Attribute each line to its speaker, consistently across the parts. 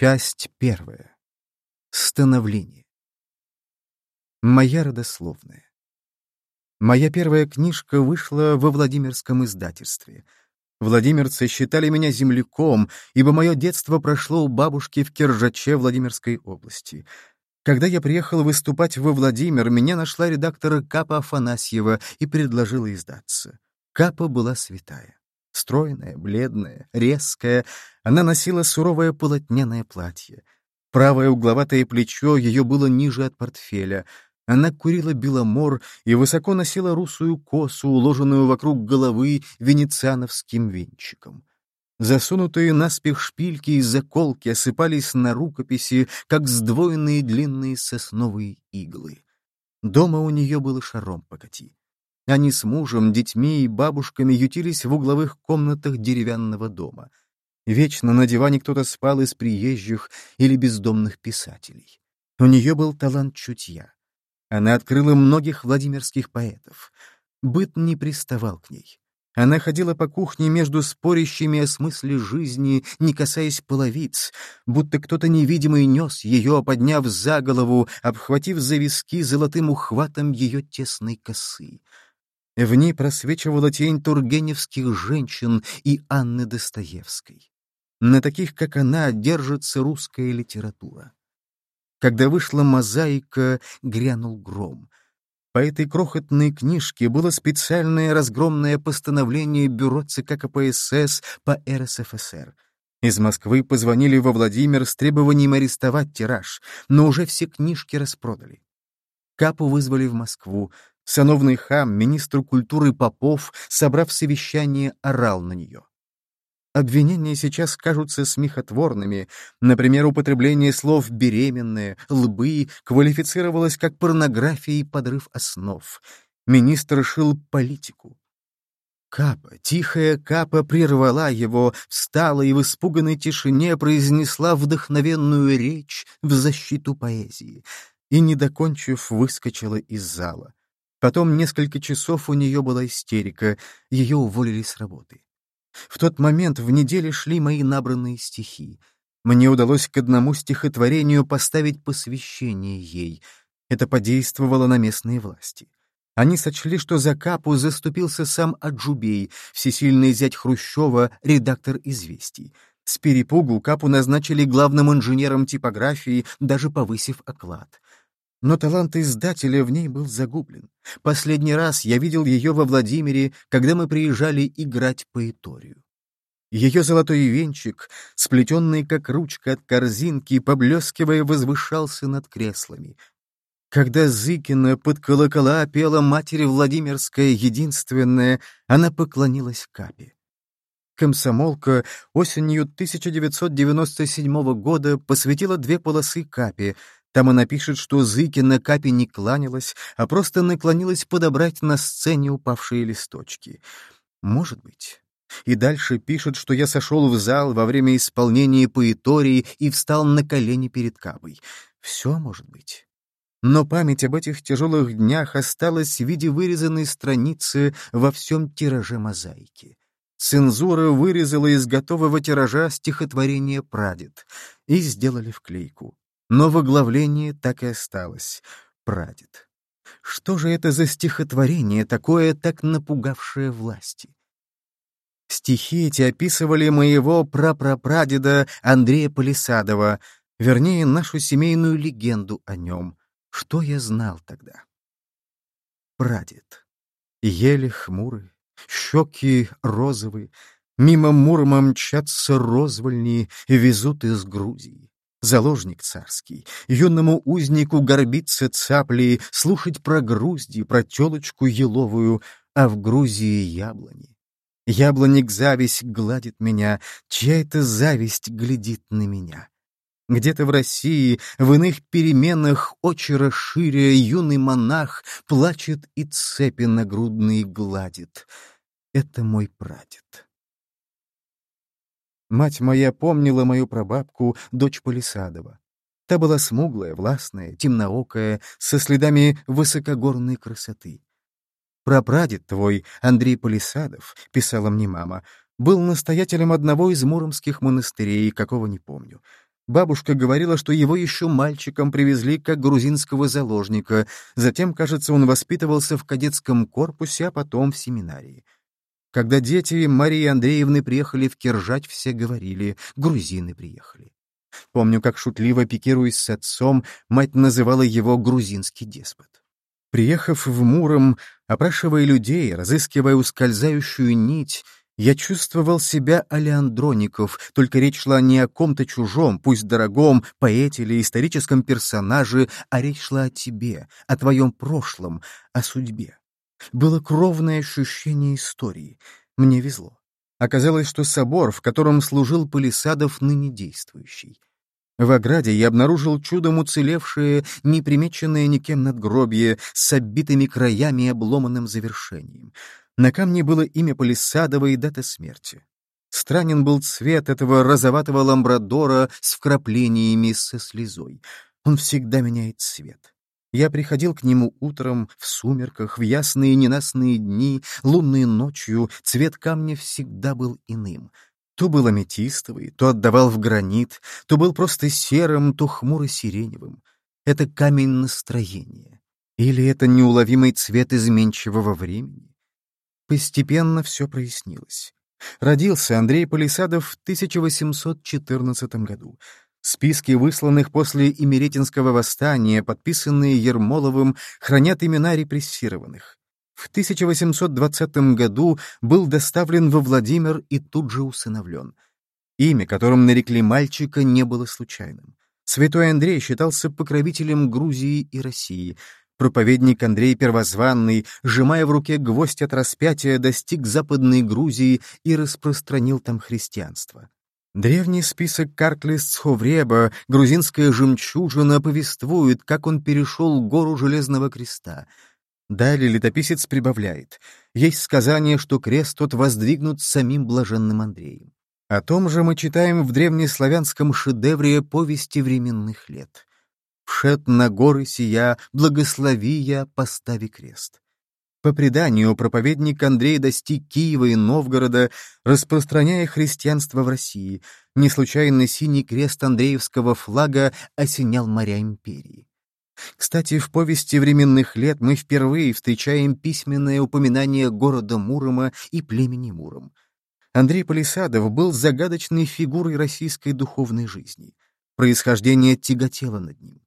Speaker 1: Часть первая. Становление. Моя родословная. Моя первая книжка вышла во Владимирском издательстве. Владимирцы считали меня земляком, ибо мое детство прошло у бабушки в Киржаче Владимирской области. Когда я приехал выступать во Владимир, меня нашла редактор Капа Афанасьева и предложила издаться. Капа была святая. Стройная, бледная, резкая, она носила суровое полотняное платье. Правое угловатое плечо ее было ниже от портфеля. Она курила беломор и высоко носила русую косу, уложенную вокруг головы венециановским венчиком. Засунутые наспех шпильки и заколки осыпались на рукописи, как сдвоенные длинные сосновые иглы. Дома у нее было шаром покати. Они с мужем, детьми и бабушками ютились в угловых комнатах деревянного дома. Вечно на диване кто-то спал из приезжих или бездомных писателей. У нее был талант чутья. Она открыла многих владимирских поэтов. Быт не приставал к ней. Она ходила по кухне между спорящими о смысле жизни, не касаясь половиц, будто кто-то невидимый нес ее, подняв за голову, обхватив за виски золотым ухватом ее тесной косы. В ней просвечивала тень тургеневских женщин и Анны Достоевской. На таких, как она, держится русская литература. Когда вышла «Мозаика», грянул гром. По этой крохотной книжке было специальное разгромное постановление Бюро ЦК КПСС по РСФСР. Из Москвы позвонили во Владимир с требованием арестовать тираж, но уже все книжки распродали. Капу вызвали в Москву, Сановный хам, министр культуры Попов, собрав совещание, орал на нее. Обвинения сейчас кажутся смехотворными. Например, употребление слов «беременные», «лбы» квалифицировалось как порнография и подрыв основ. Министр шил политику. Капа, тихая Капа прервала его, встала и в испуганной тишине произнесла вдохновенную речь в защиту поэзии и, не докончив, выскочила из зала. Потом несколько часов у нее была истерика, ее уволили с работы. В тот момент в неделе шли мои набранные стихи. Мне удалось к одному стихотворению поставить посвящение ей. Это подействовало на местные власти. Они сочли, что за Капу заступился сам Аджубей, всесильный зять Хрущева, редактор «Известий». С перепугу Капу назначили главным инженером типографии, даже повысив оклад. Но талант издателя в ней был загублен. Последний раз я видел ее во Владимире, когда мы приезжали играть поэторию. Ее золотой венчик, сплетенный как ручка от корзинки, поблескивая, возвышался над креслами. Когда Зыкина под колокола пела матери Владимирская единственная, она поклонилась Капе. Комсомолка осенью 1997 года посвятила две полосы Капе — там она пишет, что Зыкина Капе не кланялась, а просто наклонилась подобрать на сцене упавшие листочки. Может быть. И дальше пишет, что я сошел в зал во время исполнения поэтории и встал на колени перед Капой. Все может быть. Но память об этих тяжелых днях осталась в виде вырезанной страницы во всем тираже мозаики. Цензура вырезала из готового тиража стихотворение «Прадед» и сделали вклейку. Но в оглавлении так и осталось «Прадед». Что же это за стихотворение, такое так напугавшее власти? Стихи эти описывали моего прапрапрадеда Андрея Полисадова, вернее, нашу семейную легенду о нем. Что я знал тогда? Прадед. Еле хмурый, щеки розовые, мимо Мурома мчатся розвольни везут из Грузии заложник царский, юному узнику горбиться цапли, слушать про грузди, про телочку еловую, а в Грузии яблони. Яблоник зависть гладит меня, чья это зависть глядит на меня. Где-то в России, в иных переменах, очи расширя, юный монах плачет и цепи нагрудные гладит. Это мой прадед. Мать моя помнила мою прабабку, дочь Полисадова. Та была смуглая, властная, темноокая, со следами высокогорной красоты. «Прапрадед твой, Андрей Полисадов», — писала мне мама, — был настоятелем одного из муромских монастырей, какого не помню. Бабушка говорила, что его еще мальчиком привезли как грузинского заложника, затем, кажется, он воспитывался в кадетском корпусе, а потом в семинарии. Когда дети Марии Андреевны приехали в Киржать, все говорили «грузины приехали». Помню, как шутливо пикируясь с отцом, мать называла его «грузинский деспот». Приехав в Муром, опрашивая людей, разыскивая ускользающую нить, я чувствовал себя Алеандроников, только речь шла не о ком-то чужом, пусть дорогом, поэте или историческом персонаже, а речь шла о тебе, о твоем прошлом, о судьбе. Было кровное ощущение истории. Мне везло. Оказалось, что собор, в котором служил Полисадов, ныне действующий. В ограде я обнаружил чудом уцелевшее, непримеченное никем надгробие с оббитыми краями и обломанным завершением. На камне было имя Полисадова и дата смерти. Странен был цвет этого розоватого ламбрадора с вкраплениями со слезой. Он всегда меняет цвет. Я приходил к нему утром, в сумерках, в ясные ненастные дни, лунные ночью, цвет камня всегда был иным. То был аметистовый, то отдавал в гранит, то был просто серым, то хмуро-сиреневым. Это камень настроения. Или это неуловимый цвет изменчивого времени? Постепенно все прояснилось. Родился Андрей Полисадов в 1814 году. Списки высланных после Имеретинского восстания, подписанные Ермоловым, хранят имена репрессированных. В 1820 году был доставлен во Владимир и тут же усыновлен. Имя, которым нарекли мальчика, не было случайным. Святой Андрей считался покровителем Грузии и России — Проповедник Андрей Первозванный, сжимая в руке гвоздь от распятия, достиг Западной Грузии и распространил там христианство. Древний список Карклист Сховреба, грузинская жемчужина, повествует, как он перешел гору Железного Креста. Далее летописец прибавляет. Есть сказание, что крест тот воздвигнут самим блаженным Андреем. О том же мы читаем в древнеславянском шедевре «Повести временных лет» шед на горы сия, благослови я, постави крест. По преданию, проповедник Андрей достиг Киева и Новгорода, распространяя христианство в России. Не случайно синий крест Андреевского флага осенял моря империи. Кстати, в повести временных лет мы впервые встречаем письменное упоминание города Мурома и племени Муром. Андрей Полисадов был загадочной фигурой российской духовной жизни. Происхождение тяготело над ним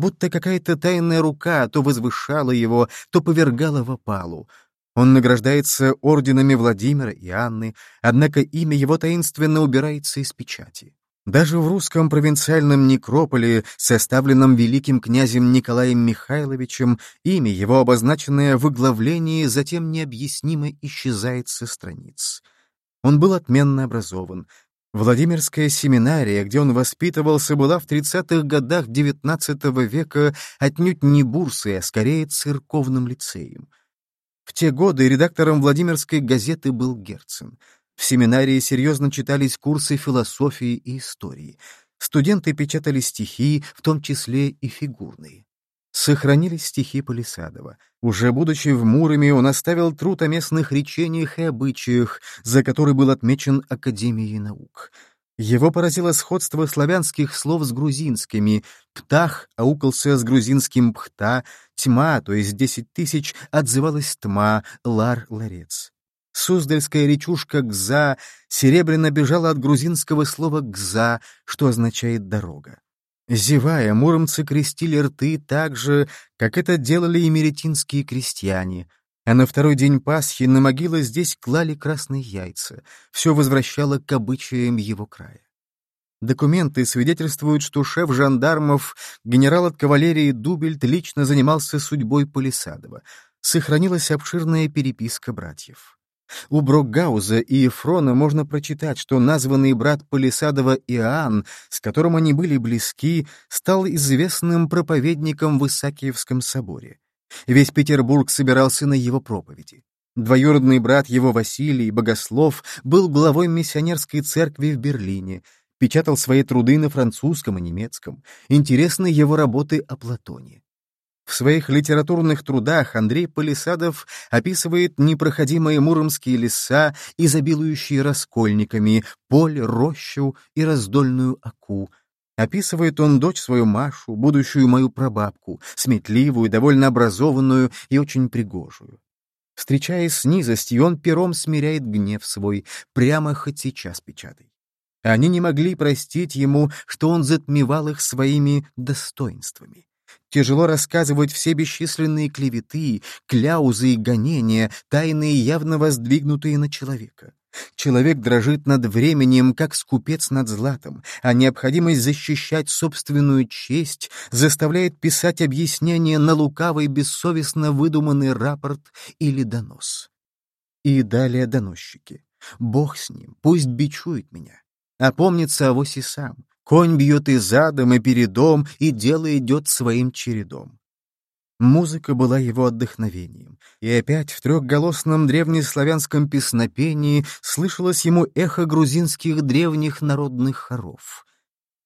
Speaker 1: будто какая-то тайная рука то возвышала его, то повергала в опалу. Он награждается орденами Владимира и Анны, однако имя его таинственно убирается из печати. Даже в русском провинциальном некрополе, составленном великим князем Николаем Михайловичем, имя его, обозначенное в оглавлении, затем необъяснимо исчезает со страниц. Он был отменно образован, Владимирская семинария, где он воспитывался, была в 30-х годах XIX века отнюдь не бурсой, а скорее церковным лицеем. В те годы редактором Владимирской газеты был Герцен. В семинарии серьезно читались курсы философии и истории. Студенты печатали стихи, в том числе и фигурные. Сохранились стихи Полисадова. Уже будучи в Муроме, он оставил труд о местных речениях и обычаях, за который был отмечен Академией наук. Его поразило сходство славянских слов с грузинскими. «Птах» аукался с грузинским «пхта», «тьма», то есть «десять тысяч», отзывалась «тьма», «лар» — «ларец». Суздальская речушка «гза» серебряно бежала от грузинского слова «гза», что означает «дорога». Зевая, муромцы крестили рты так же, как это делали и меретинские крестьяне, а на второй день Пасхи на могилы здесь клали красные яйца. Все возвращало к обычаям его края. Документы свидетельствуют, что шеф жандармов, генерал от кавалерии Дубельт, лично занимался судьбой Полисадова. Сохранилась обширная переписка братьев. У Брокгауза и Ефрона можно прочитать, что названный брат Полисадова Иоанн, с которым они были близки, стал известным проповедником в Исаакиевском соборе. Весь Петербург собирался на его проповеди. Двоюродный брат его Василий, богослов, был главой миссионерской церкви в Берлине, печатал свои труды на французском и немецком. Интересны его работы о Платоне. В своих литературных трудах Андрей Полисадов описывает непроходимые муромские леса, изобилующие раскольниками, поль, рощу и раздольную оку. Описывает он дочь свою Машу, будущую мою прабабку, сметливую, довольно образованную и очень пригожую. Встречаясь с низостью, он пером смиряет гнев свой, прямо хоть сейчас печатай. Они не могли простить ему, что он затмевал их своими достоинствами. Тяжело рассказывать все бесчисленные клеветы, кляузы и гонения, тайные явно воздвигнутые на человека. Человек дрожит над временем, как скупец над златом, а необходимость защищать собственную честь заставляет писать объяснение на лукавый бессовестно выдуманный рапорт или донос. И далее доносчики. Бог с ним, пусть бичует меня. Опомнится авось и сам. Конь бьет и задом, и передом, и дело идет своим чередом. Музыка была его отдохновением, и опять в трехголосном древнеславянском песнопении слышалось ему эхо грузинских древних народных хоров.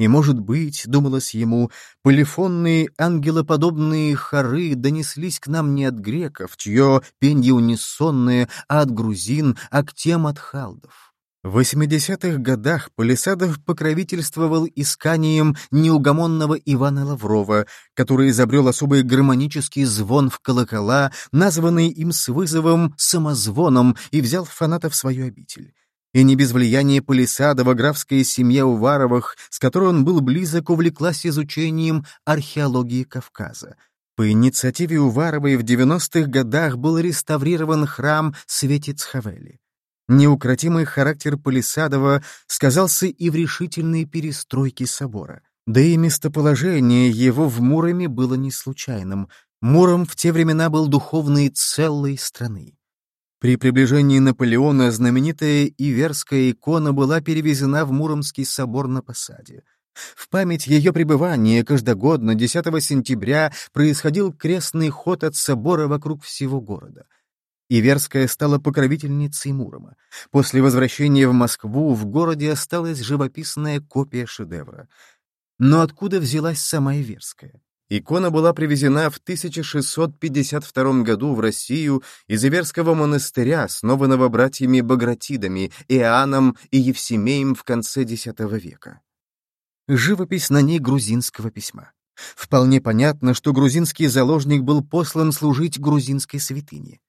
Speaker 1: И, может быть, думалось ему, полифонные ангелоподобные хоры донеслись к нам не от греков, чье пенье унисонное, а от грузин, а к тем от халдов. В 80-х годах Полисадов покровительствовал исканием неугомонного Ивана Лаврова, который изобрел особый гармонический звон в колокола, названный им с вызовом «самозвоном», и взял фанатов в свою обитель. И не без влияния Полисадова графская семья Уваровых, с которой он был близок, увлеклась изучением археологии Кавказа. По инициативе Уваровой в 90-х годах был реставрирован храм Светицхавели. Неукротимый характер Полисадова сказался и в решительной перестройке собора. Да и местоположение его в Муроме было не случайным. Муром в те времена был духовной целой страны. При приближении Наполеона знаменитая Иверская икона была перевезена в Муромский собор на посаде. В память ее пребывания каждогодно 10 сентября происходил крестный ход от собора вокруг всего города — Иверская стала покровительницей Мурома. После возвращения в Москву в городе осталась живописная копия шедевра. Но откуда взялась сама Иверская? Икона была привезена в 1652 году в Россию из Иверского монастыря, основанного братьями Багратидами, Иоанном и Евсемеем в конце X века. Живопись на ней грузинского письма. Вполне понятно, что грузинский заложник был послан служить грузинской святыне.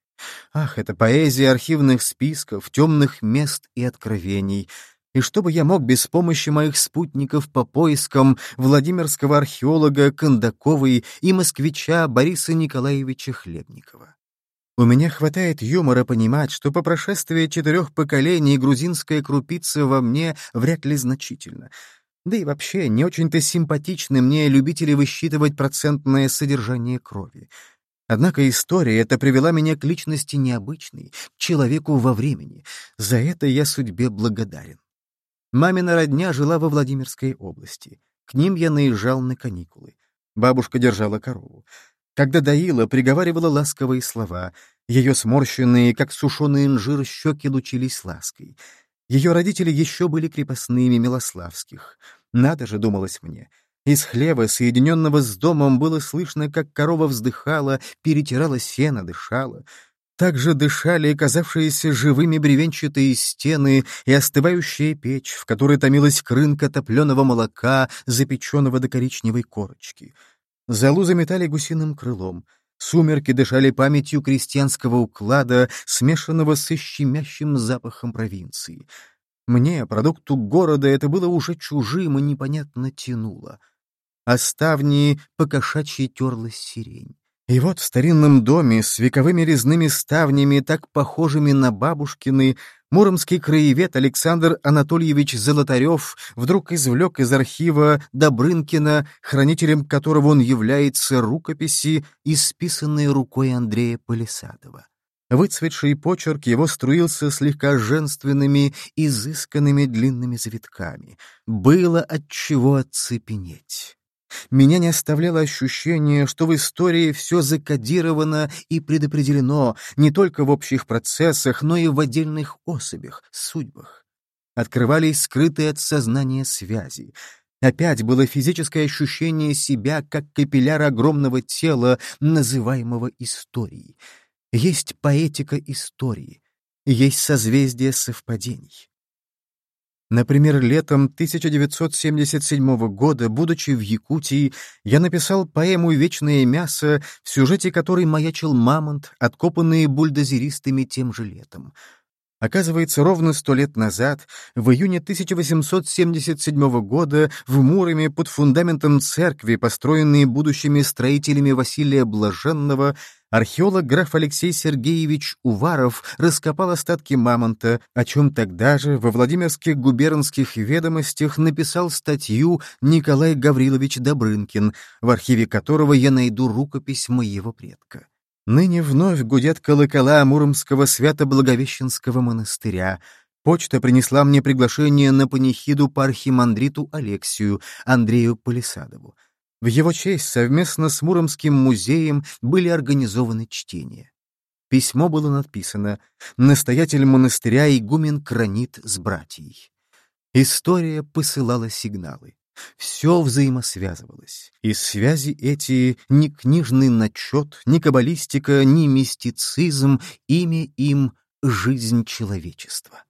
Speaker 1: Ах, это поэзия архивных списков, темных мест и откровений. И что бы я мог без помощи моих спутников по поискам Владимирского археолога Кондаковой и москвича Бориса Николаевича Хлебникова? У меня хватает юмора понимать, что по прошествии четырех поколений грузинская крупица во мне вряд ли значительна. Да и вообще, не очень-то симпатичны мне любители высчитывать процентное содержание крови. Однако история эта привела меня к личности необычной, к человеку во времени. За это я судьбе благодарен. Мамина родня жила во Владимирской области. К ним я наезжал на каникулы. Бабушка держала корову. Когда доила, приговаривала ласковые слова. Ее сморщенные, как сушеный инжир, щеки лучились лаской. Ее родители еще были крепостными Милославских. Надо же, думалось мне — из хлева, соединенного с домом, было слышно, как корова вздыхала, перетирала сено, дышала. Также дышали оказавшиеся живыми бревенчатые стены и остывающая печь, в которой томилась крынка топленого молока, запеченного до коричневой корочки. Залу заметали гусиным крылом. Сумерки дышали памятью крестьянского уклада, смешанного с щемящим запахом провинции. Мне, продукту города, это было уже чужим и непонятно тянуло а ставни покошачьи терлась сирень. И вот в старинном доме с вековыми резными ставнями, так похожими на бабушкины, муромский краевед Александр Анатольевич Золотарев вдруг извлек из архива Добрынкина, хранителем которого он является, рукописи, исписанные рукой Андрея Полисадова. Выцветший почерк его струился слегка женственными, изысканными длинными завитками. Было от чего оцепенеть. Меня не оставляло ощущение, что в истории все закодировано и предопределено не только в общих процессах, но и в отдельных особях, судьбах. Открывались скрытые от сознания связи. Опять было физическое ощущение себя как капилляр огромного тела, называемого историей. Есть поэтика истории, есть созвездие совпадений. Например, летом 1977 года, будучи в Якутии, я написал поэму «Вечное мясо», в сюжете которой маячил мамонт, откопанный бульдозеристами тем же летом. Оказывается, ровно сто лет назад, в июне 1877 года, в Муроме под фундаментом церкви, построенной будущими строителями Василия Блаженного, археолог граф Алексей Сергеевич Уваров раскопал остатки мамонта, о чем тогда же во Владимирских губернских ведомостях написал статью Николай Гаврилович Добрынкин, в архиве которого я найду рукопись моего предка. Ныне вновь гудят колокола Муромского свято-благовещенского монастыря. Почта принесла мне приглашение на панихиду по архимандриту Алексию, Андрею Полисадову. В его честь совместно с Муромским музеем были организованы чтения. Письмо было написано «Настоятель монастыря игумен Кранит с братьей». История посылала сигналы. Все взаимосвязывалось, и связи эти ни книжный начет, ни каббалистика, ни мистицизм, имя им — жизнь человечества.